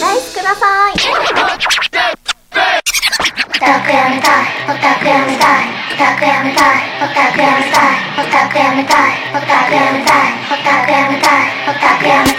ライスくださいオタクやめたいオタクやめたいオタクやめたいオタクやめたいオタクやめたいオタクやめたいオタクやめたいオタクやめたい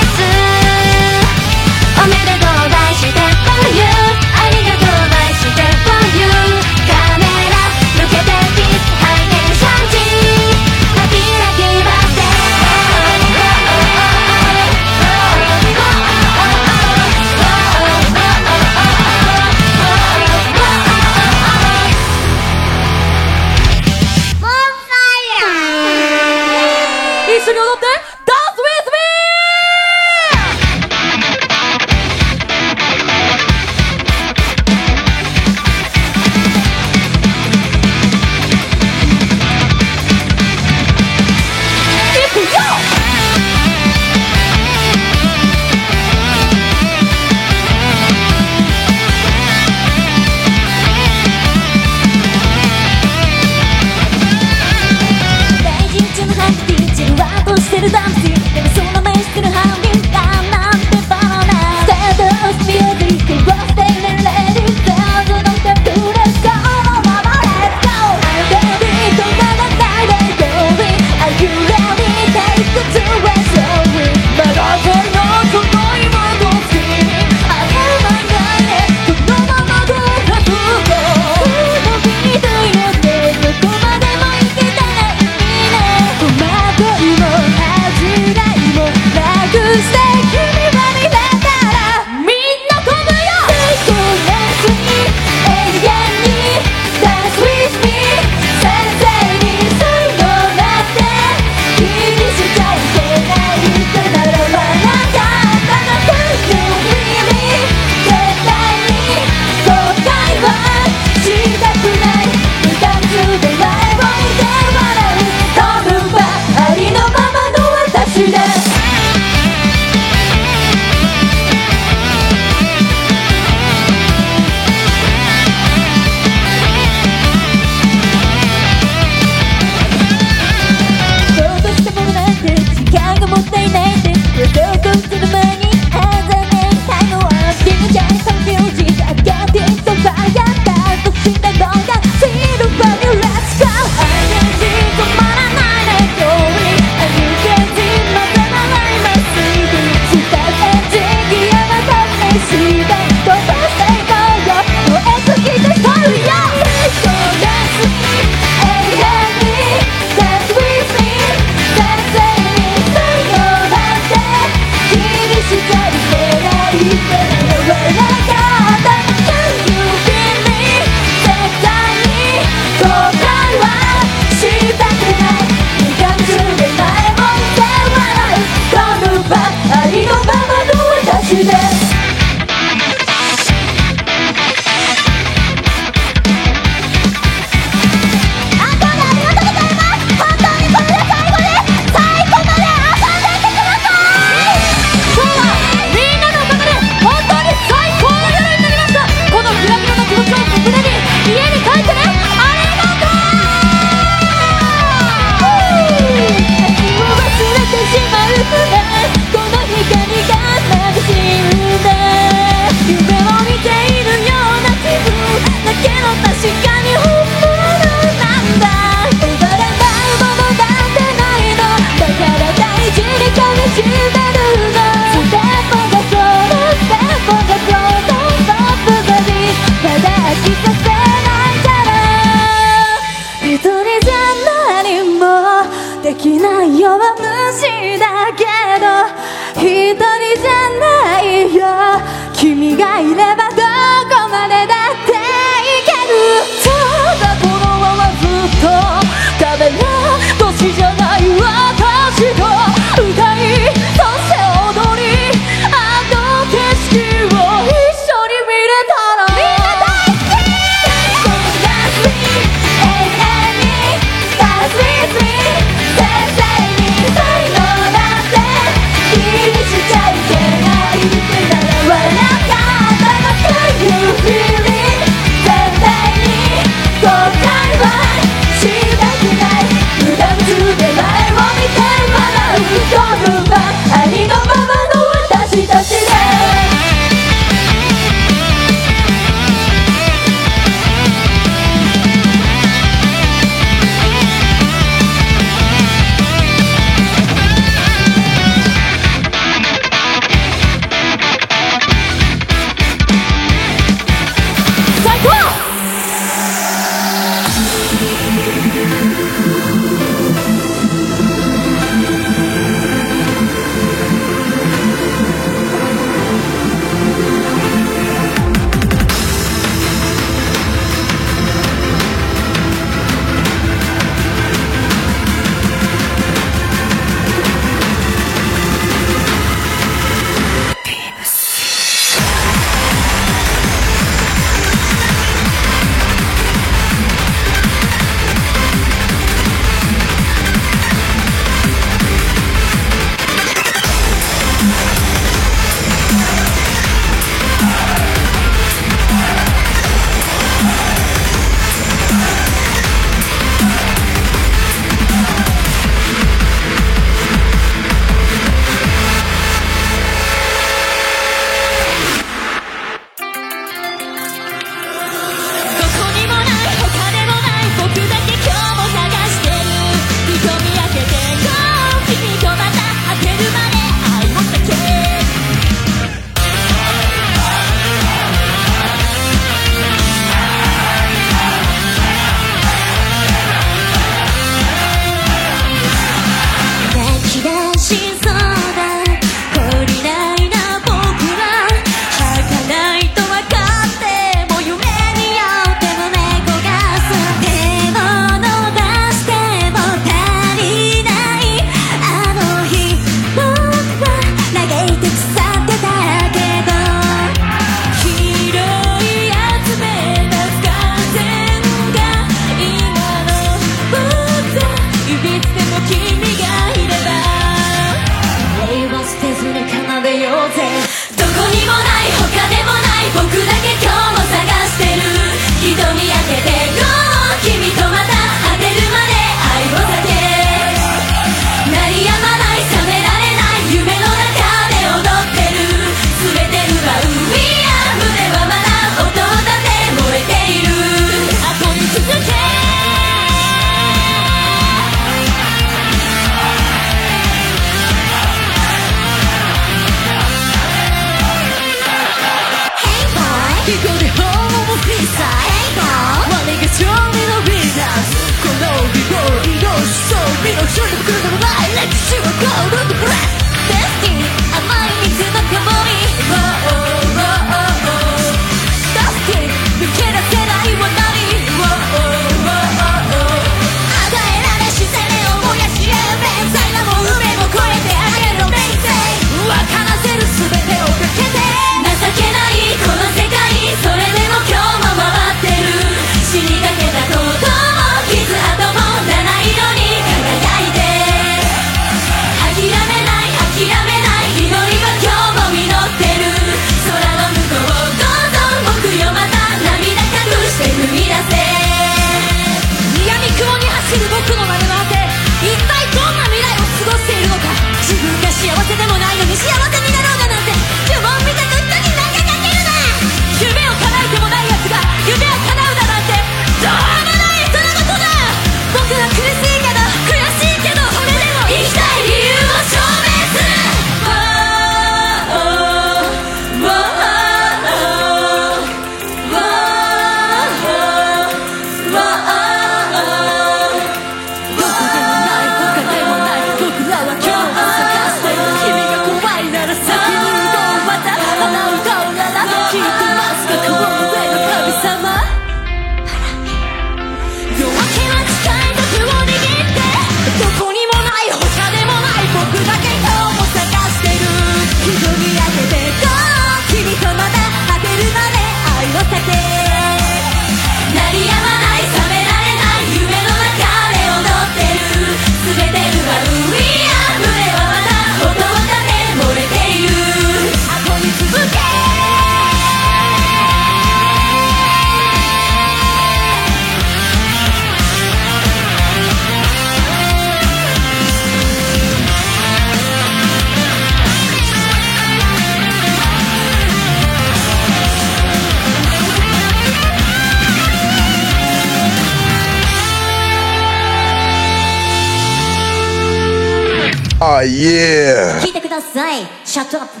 聞いてください。シャットアップ。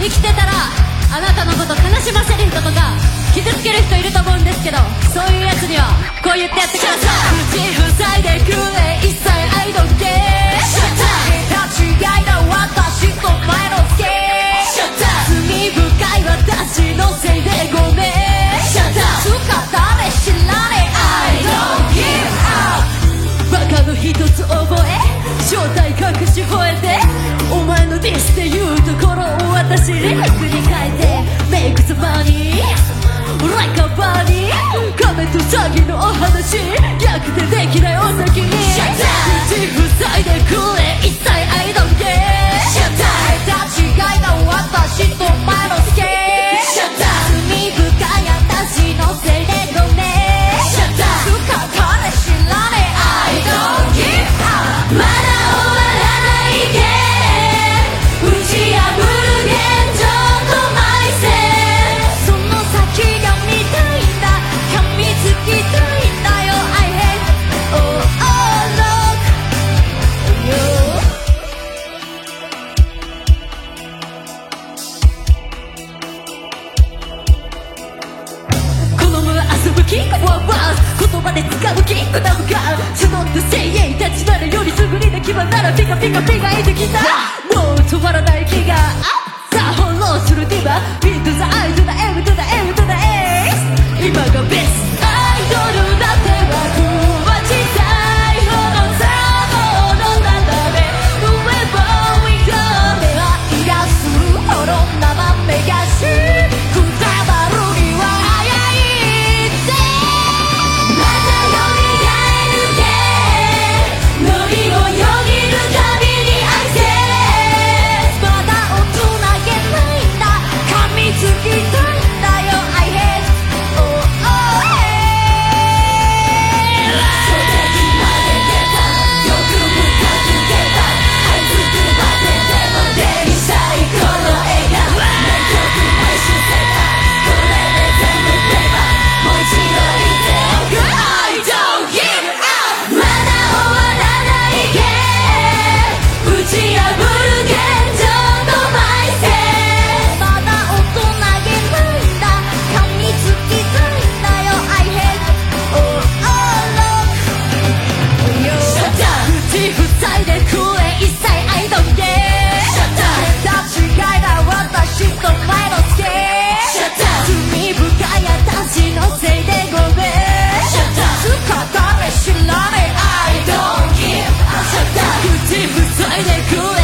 生きてたらあなたのこと悲しませる人とか傷つける人いると思うんですけどそういうやつにはこう言ってやってください。口塞いでくれ一切いだ私と前のスケシャッター。罪深い私のせいでご正体隠し吠えてお前のディスっていうところを私リリックに変えてメイク様にライカバーに亀と詐欺のお話逆でできないお先に。口塞いでくれ一切 I don't care 立ち違いな私と前のスケ罪深い私のせいでご今ならピカピカピカいてきた。もう止まらない気が。アップさあ翻弄するディバ。B to the I to the M to the M to the A 今がベスト。Haydi kuş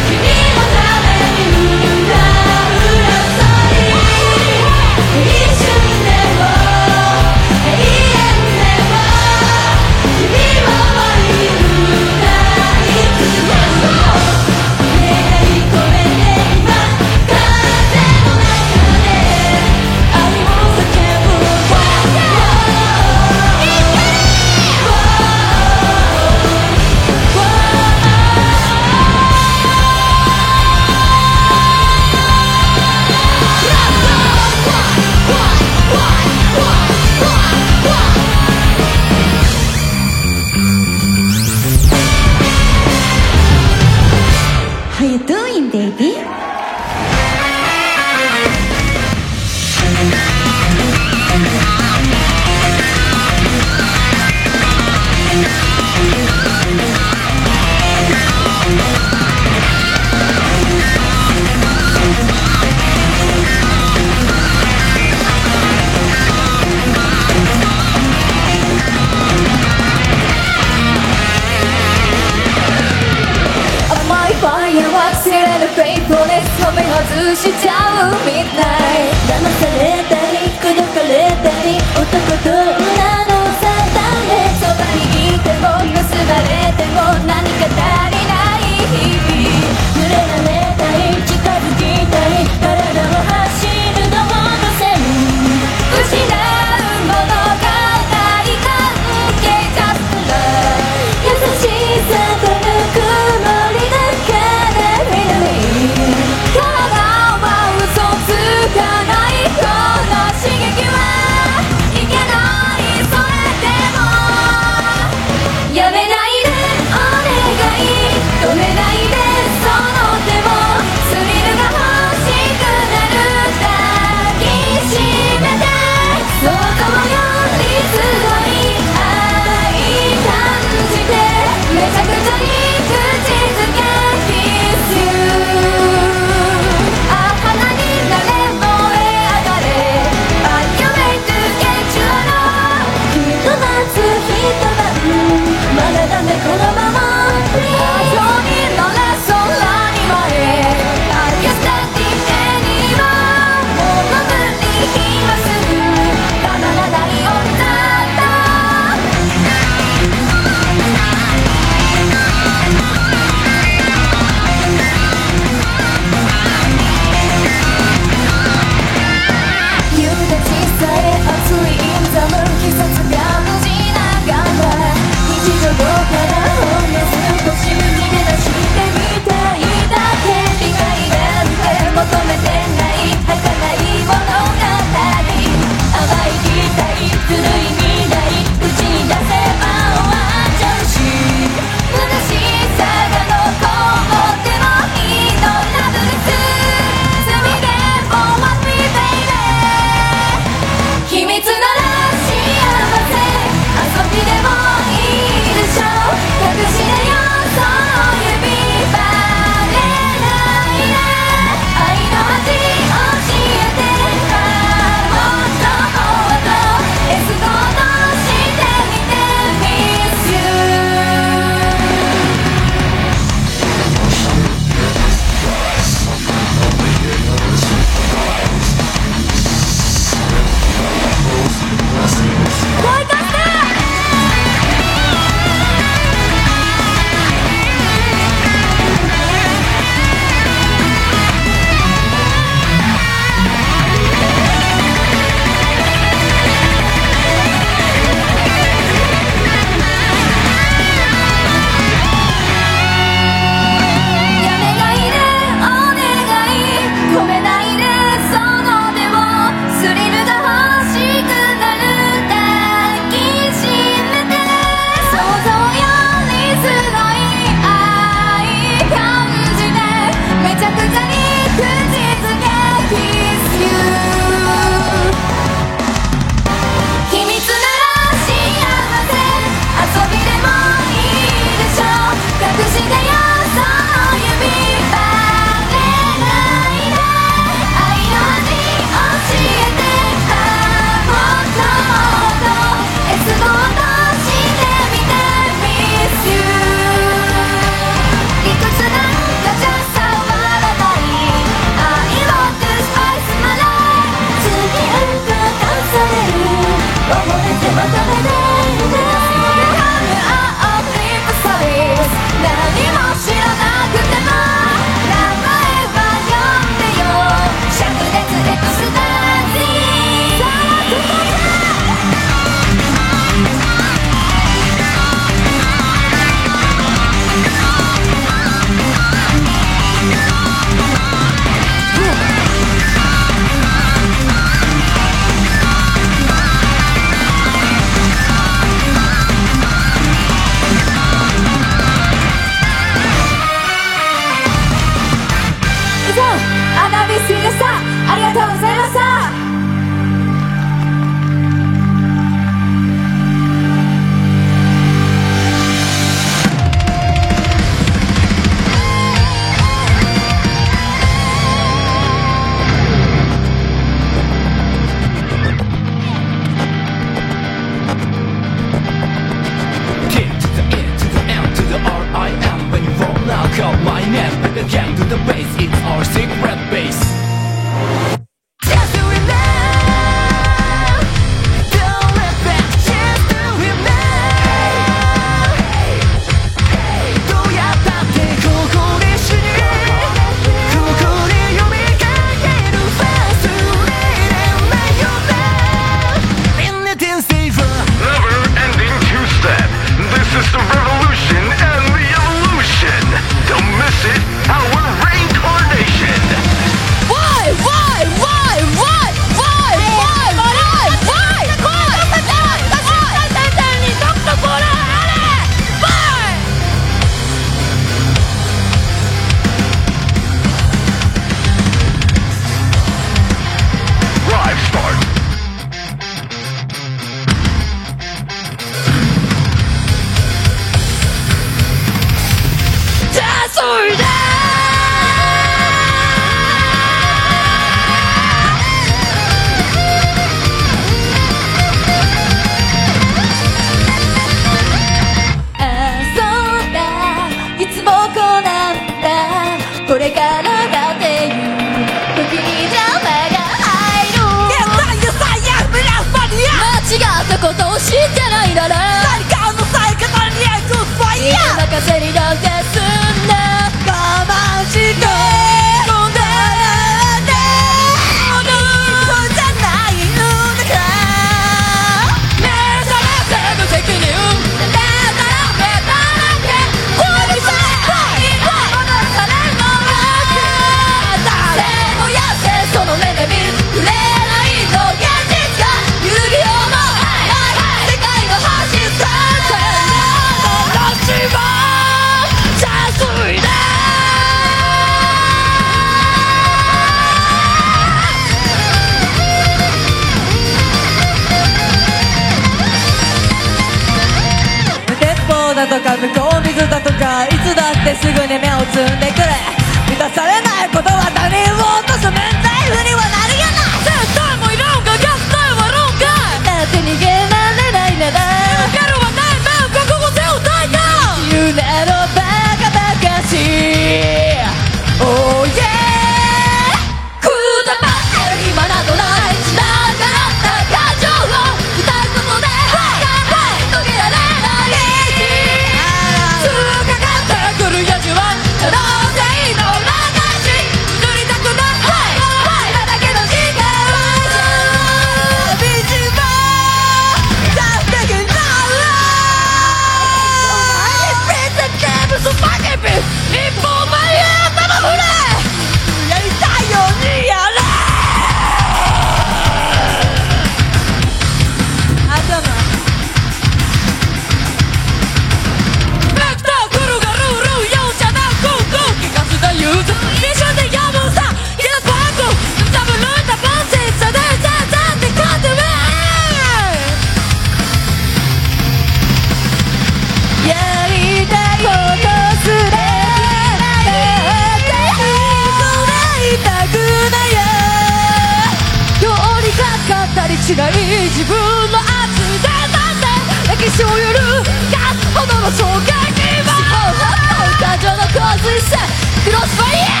クロスファイヤー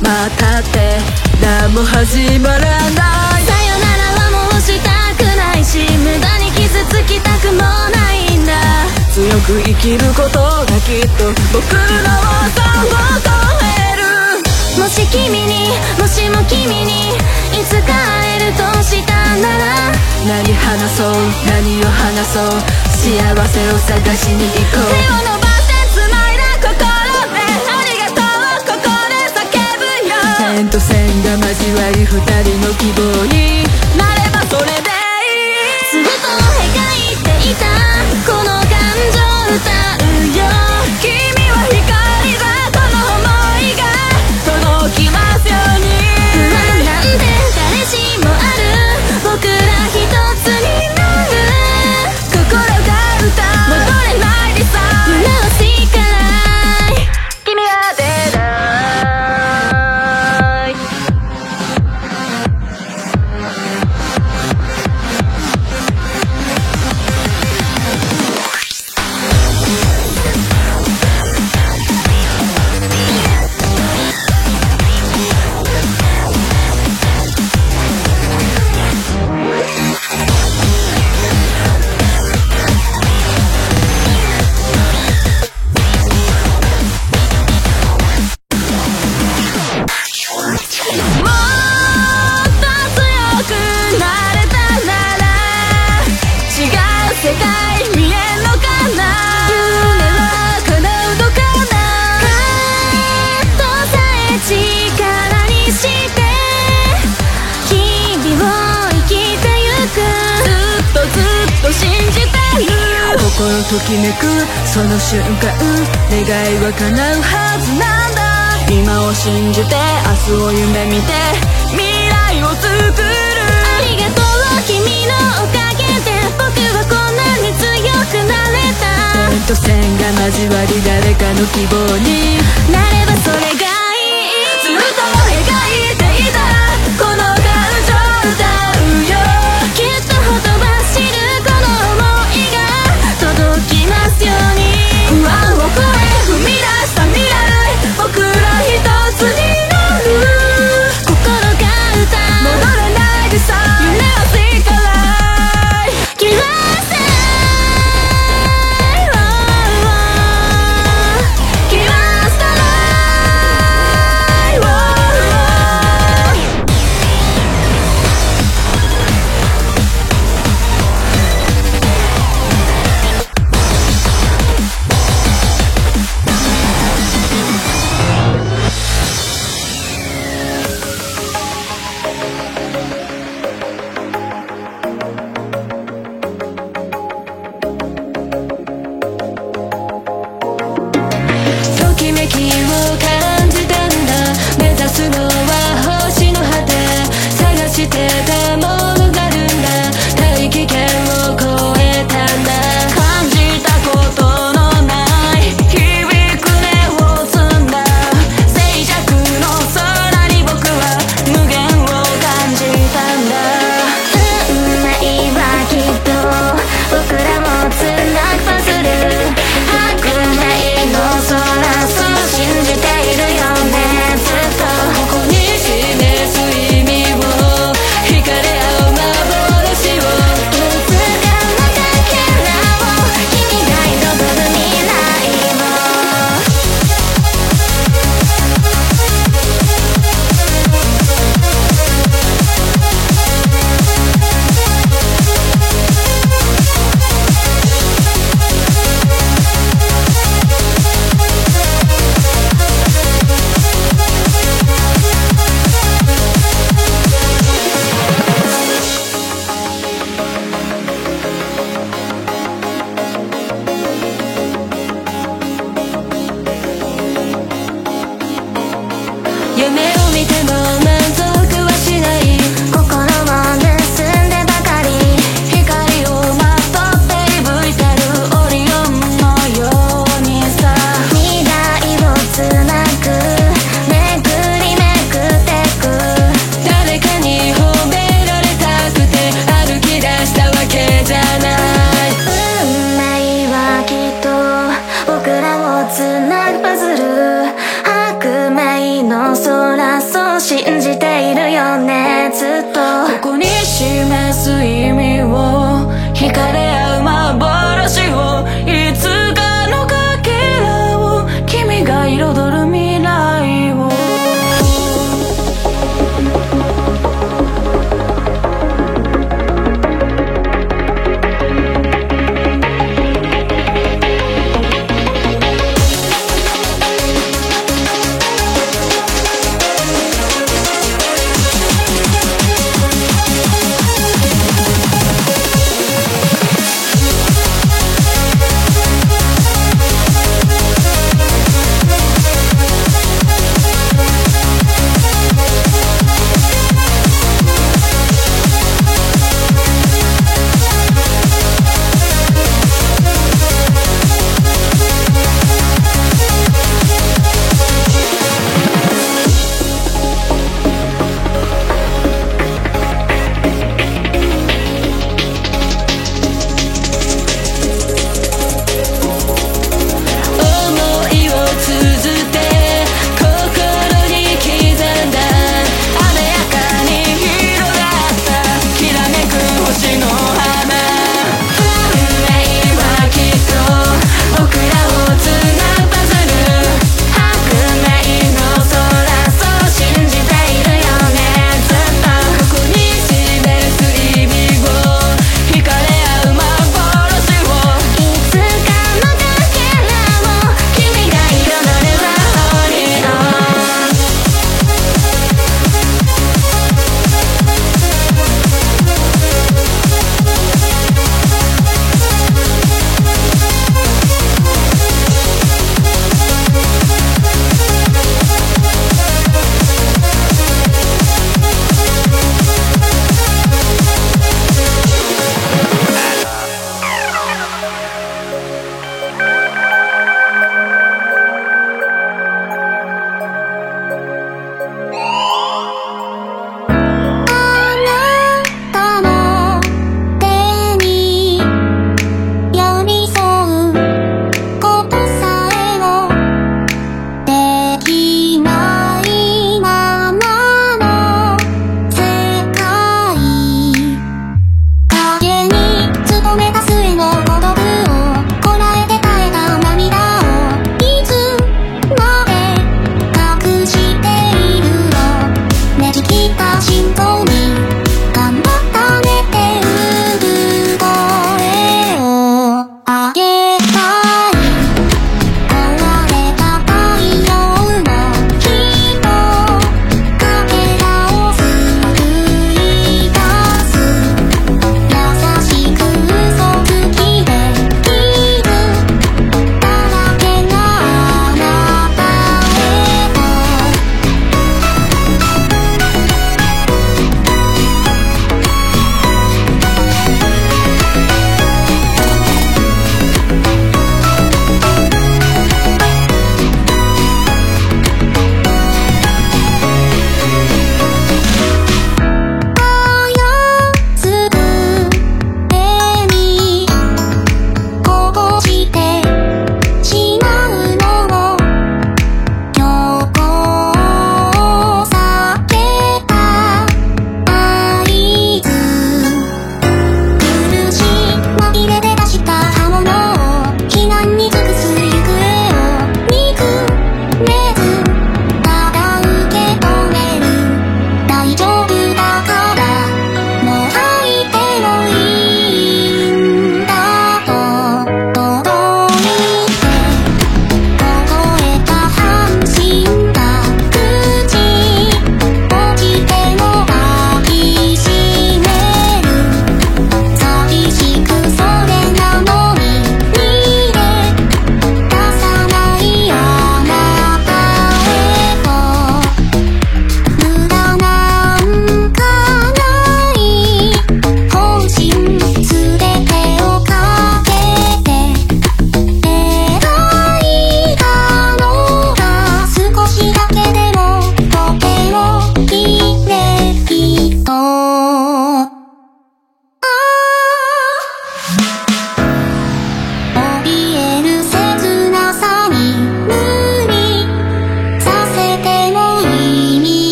またって何も始まらない。さよならはもうしたくないし無駄に傷つきたくもないんだ。強く生きることがきっと僕の音を超える。もし君にもしも君にいつか会えるとしたなら。何話そう何を話そう幸せを探しに行こう。線と線が交わり二人の希望に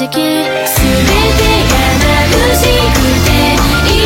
景色すべてが眩しくて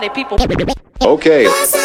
party people. Okay.